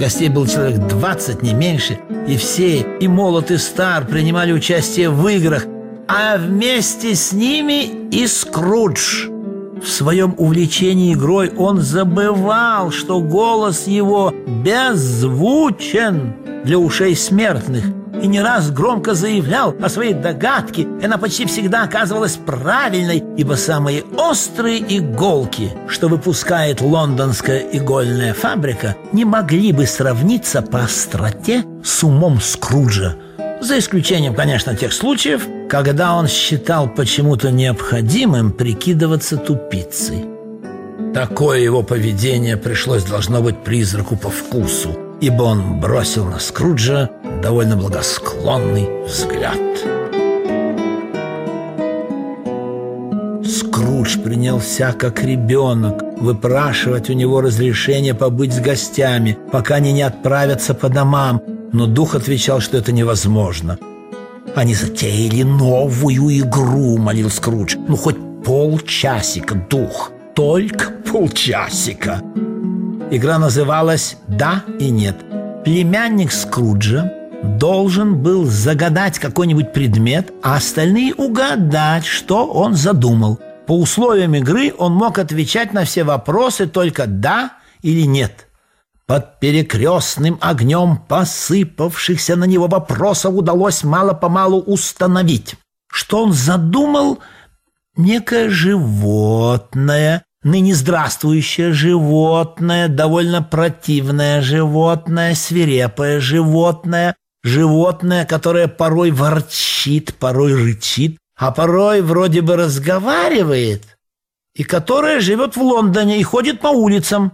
Гостей был человек 20, не меньше, и все, и молод, и стар, принимали участие в играх, а вместе с ними и Скрудж. В своем увлечении игрой он забывал, что голос его беззвучен для ушей смертных – и не раз громко заявлял о своей догадке, и она почти всегда оказывалась правильной, ибо самые острые иголки, что выпускает лондонская игольная фабрика, не могли бы сравниться по остроте с умом Скруджа. За исключением, конечно, тех случаев, когда он считал почему-то необходимым прикидываться тупицей. Такое его поведение пришлось, должно быть, призраку по вкусу, ибо он бросил на Скруджа довольно благосклонный взгляд. Скрудж принялся, как ребенок, выпрашивать у него разрешение побыть с гостями, пока они не отправятся по домам, но дух отвечал, что это невозможно. «Они затеяли новую игру», — молил Скрудж. «Ну, хоть полчасика, дух, только полчасика». Игра называлась «Да и нет». Племянник Скруджа должен был загадать какой-нибудь предмет, а остальные угадать, что он задумал. По условиям игры он мог отвечать на все вопросы только «да» или «нет». Под перекрестным огнем посыпавшихся на него вопросов удалось мало-помалу установить, что он задумал некое животное, ныне здравствующее животное, довольно противное животное, свирепое животное, животное, которое порой ворчит, порой рычит, а порой вроде бы разговаривает, и которое живет в Лондоне и ходит по улицам,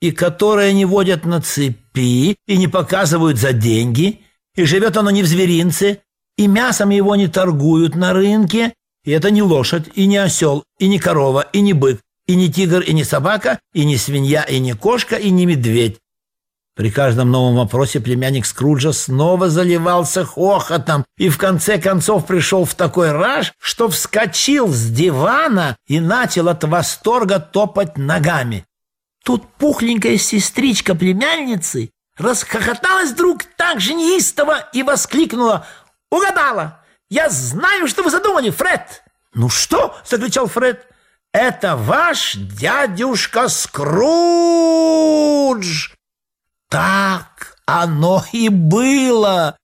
и которое не водят на цепи и не показывают за деньги, и живет оно не в зверинце, и мясом его не торгуют на рынке, и это не лошадь, и не осел, и не корова, и не бык, и не тигр, и не собака, и не свинья, и не кошка, и не медведь. При каждом новом вопросе племянник Скруджа снова заливался хохотом и в конце концов пришел в такой раж, что вскочил с дивана и начал от восторга топать ногами. Тут пухленькая сестричка племянницы расхохоталась вдруг так же неистово и воскликнула «Угадала! Я знаю, что вы задумали, Фред!» «Ну что?» — закричал Фред. «Это ваш дядюшка Скрудж!» Так оно и было.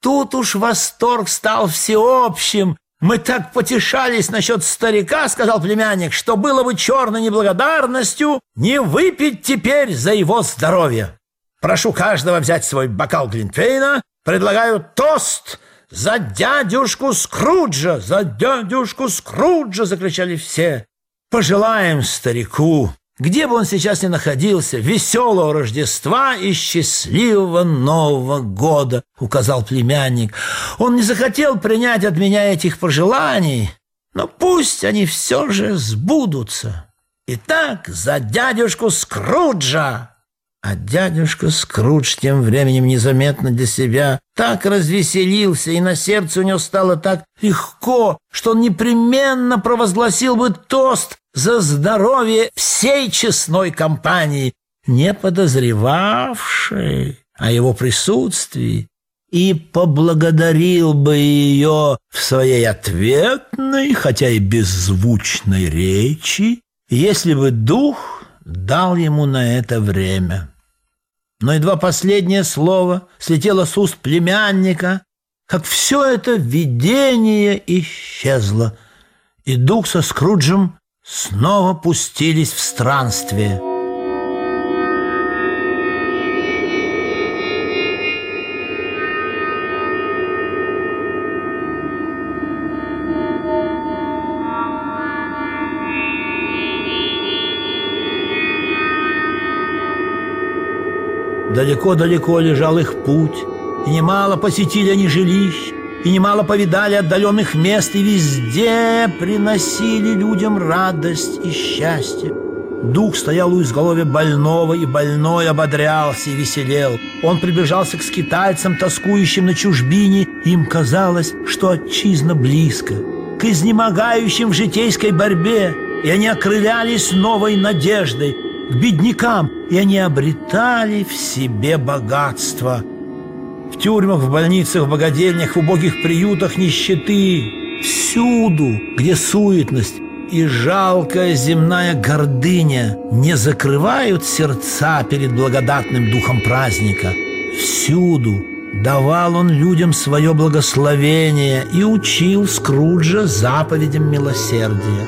Тут уж восторг стал всеобщим. Мы так потешались насчет старика, сказал племянник, что было бы черной неблагодарностью не выпить теперь за его здоровье. Прошу каждого взять свой бокал Глинтвейна. Предлагаю тост за дядюшку Скруджа, за дядюшку Скруджа, закричали все. Пожелаем старику где бы он сейчас ни находился, веселого Рождества и счастливого Нового года, указал племянник. Он не захотел принять от меня этих пожеланий, но пусть они все же сбудутся. Итак, за дядюшку Скруджа! А дядюшка Скрудж тем временем незаметно для себя так развеселился, и на сердце у него стало так легко, что он непременно провозгласил бы тост за здоровье всей честной компании, не подозревавшей о его присутствии, и поблагодарил бы ее в своей ответной, хотя и беззвучной речи, если бы дух дал ему на это время. Но едва последнее слово слетело с уст племянника, как все это видение исчезло, и дух со Скруджем снова пустились в странствие – Далеко-далеко лежал их путь, и немало посетили они жилищ, и немало повидали отдаленных мест, и везде приносили людям радость и счастье. Дух стоял у изголовья больного, и больной ободрялся и веселел. Он приближался к скитальцам, тоскующим на чужбине, им казалось, что отчизна близко, к изнемогающим в житейской борьбе, и они окрылялись новой надеждой, к беднякам, и они обретали в себе богатство. В тюрьмах, в больницах, в богадельнях, в убогих приютах нищеты, всюду, где суетность и жалкая земная гордыня не закрывают сердца перед благодатным духом праздника. Всюду давал он людям свое благословение и учил Скруджа заповедям милосердия.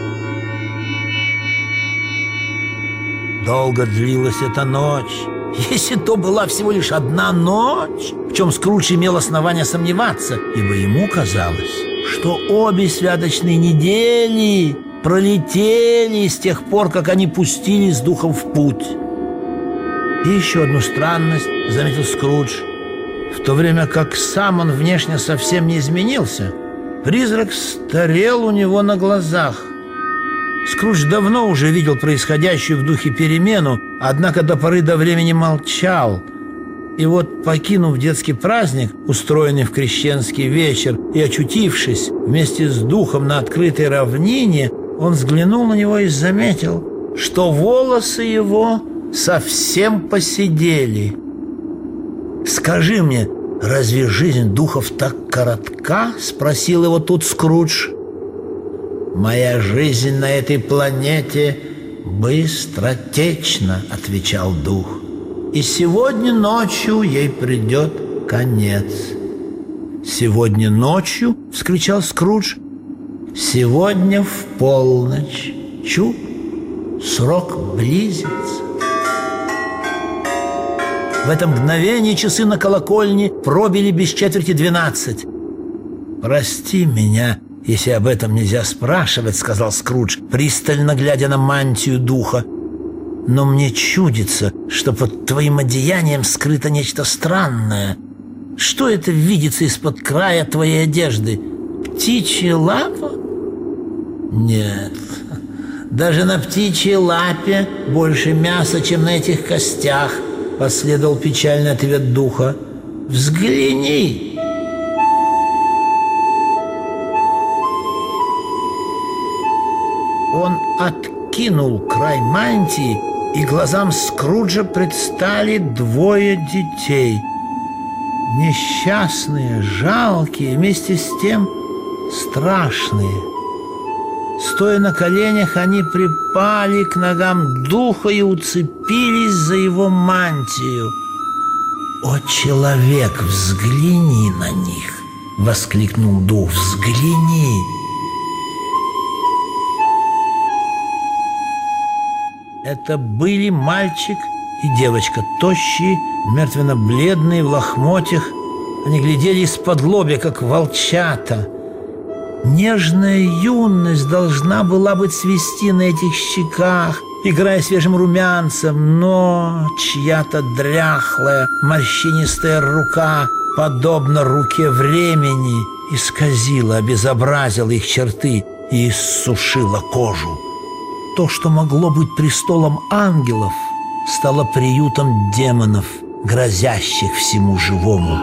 Долго длилась эта ночь. Если то была всего лишь одна ночь, в чем Скрудж имел основания сомневаться, ибо ему казалось, что обе святочные недели пролетели с тех пор, как они пустились с духом в путь. И еще одну странность заметил Скрудж. В то время как сам он внешне совсем не изменился, призрак старел у него на глазах. Скрудж давно уже видел происходящую в духе перемену, однако до поры до времени молчал. И вот, покинув детский праздник, устроенный в крещенский вечер, и очутившись вместе с духом на открытой равнине, он взглянул на него и заметил, что волосы его совсем посидели. «Скажи мне, разве жизнь духов так коротка?» — спросил его тут Скрудж. «Моя жизнь на этой планете быстротечна», — отвечал дух. «И сегодня ночью ей придет конец». «Сегодня ночью?» — вскричал Скрудж. Сегодня в полночь. Чу, срок близится. В это мгновение часы на колокольне пробили без четверти двенадцать. «Прости меня, если об этом нельзя спрашивать», — сказал Скрудж, пристально глядя на мантию духа. «Но мне чудится, что под твоим одеянием скрыто нечто странное. Что это видится из-под края твоей одежды? Птичья лапа?» Нет, даже на птичьей лапе больше мяса, чем на этих костях, последовал печальный ответ духа. Взгляни! Откинул край мантии, и глазам Скруджа предстали двое детей. Несчастные, жалкие, вместе с тем страшные – Стоя на коленях, они припали к ногам духа и уцепились за его мантию. «О, человек, взгляни на них!» — воскликнул дух. «Взгляни!» Это были мальчик и девочка, тощие, мертвенно-бледные, в лохмотьях. Они глядели из-под лобья, как волчата — Нежная юность должна была быть свести на этих щеках, играя свежим румянцем, но чья-то дряхлая, морщинистая рука, подобно руке времени, исказила, обезобразила их черты и иссушила кожу. То, что могло быть престолом ангелов, стало приютом демонов, грозящих всему живому.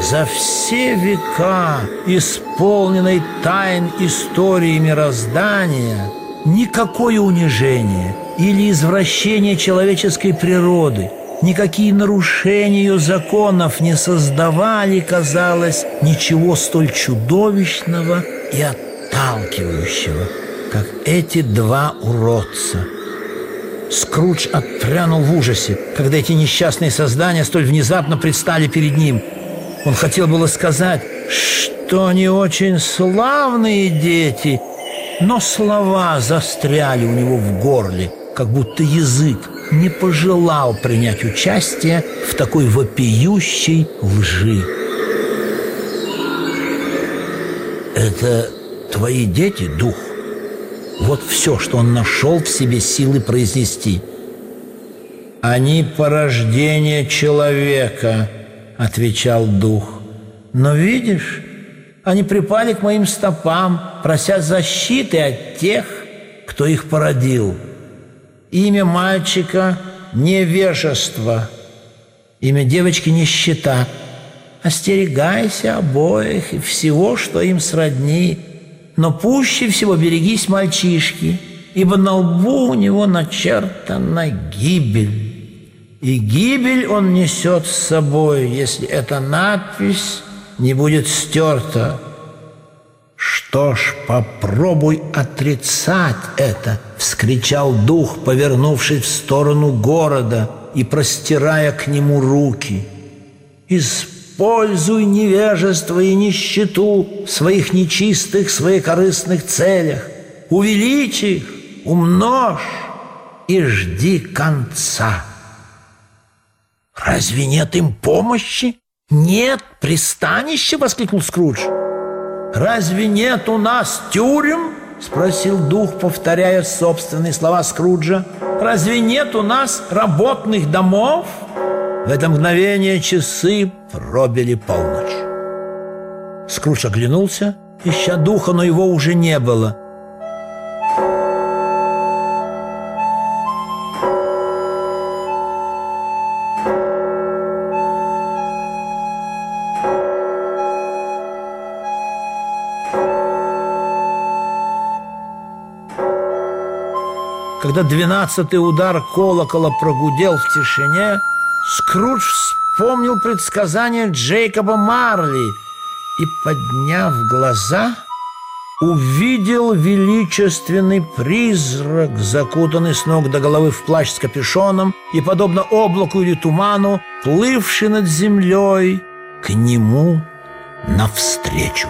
За все века, исполненной тайн истории мироздания, никакое унижение или извращение человеческой природы, никакие нарушения ее законов не создавали, казалось, ничего столь чудовищного и отталкивающего, как эти два уродца – Скрудж отпрянул в ужасе, когда эти несчастные создания столь внезапно предстали перед ним. Он хотел было сказать, что они очень славные дети, но слова застряли у него в горле, как будто язык не пожелал принять участие в такой вопиющей лжи. «Это твои дети, дух?» Вот все, что он нашел в себе силы произнести. «Они порождение человека», отвечал дух. Но видишь, они припали к моим стопам, прося защиты от тех, кто их породил. Имя мальчика – невежество, имя девочки – нищета. Остерегайся обоих и всего, что им сродни, но пуще всего берегись мальчишки, ибо на лбу у него начертана гибель. И гибель он несет с собой, если эта надпись не будет стерта. «Что ж, попробуй отрицать это!» — вскричал дух, повернувшись в сторону города и простирая к нему руки. «Используй невежество и нищету в своих нечистых, своекорыстных целях. Увеличь их, умножь и жди конца». «Разве нет им помощи? Нет пристанища!» — воскликнул Скрудж. «Разве нет у нас тюрем?» — спросил дух, повторяя собственные слова Скруджа. «Разве нет у нас работных домов?» В это мгновение часы пробили полночь. Скрудж оглянулся, ища духа, но его уже не было. Когда двенадцатый удар колокола прогудел в тишине, Скрудж вспомнил предсказание Джейкоба Марли и, подняв глаза, увидел величественный призрак, закутанный с ног до головы в плащ с капюшоном и, подобно облаку или туману, плывший над землей к нему навстречу.